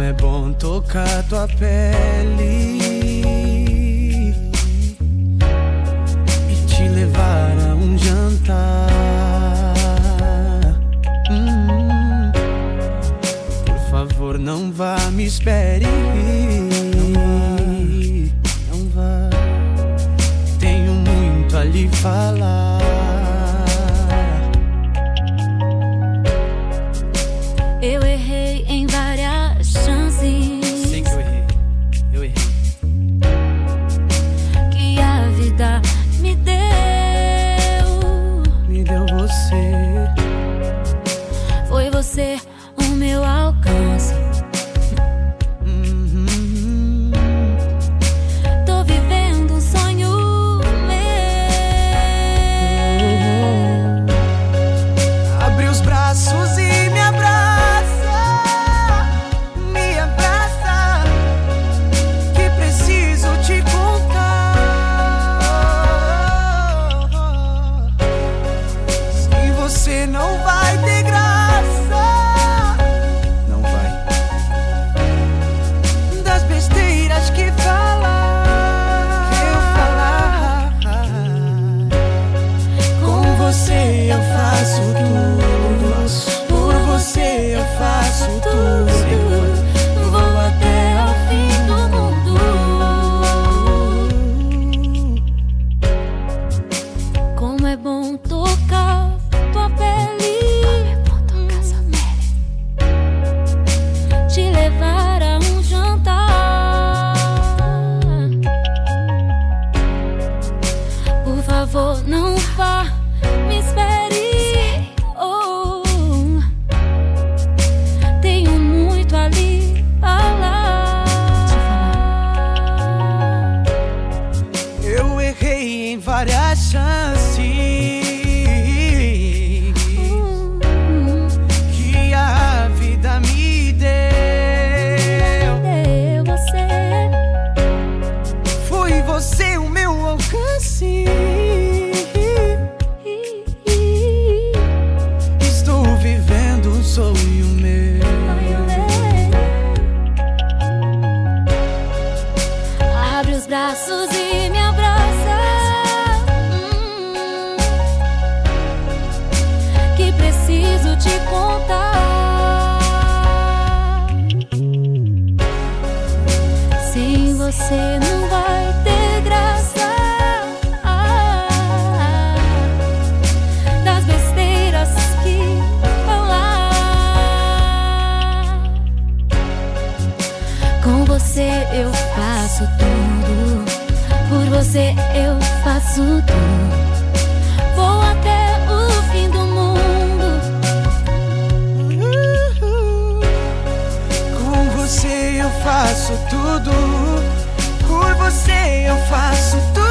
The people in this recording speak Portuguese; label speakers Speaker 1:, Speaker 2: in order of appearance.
Speaker 1: é bom tocar tua pele e te levar a um jantar. Hum, por favor, não vá, me espere. Você
Speaker 2: o meu alcance.
Speaker 1: Errei em várias chances que a vida me deu.
Speaker 2: Você?
Speaker 1: Foi você o meu alcance. Estou vivendo um sonho meu.
Speaker 2: Abre os braços e te contar. Sem você não vai ter graça. Das besteiras que falar. Com você eu faço tudo. Por você eu faço tudo.
Speaker 1: Você eu faço tudo.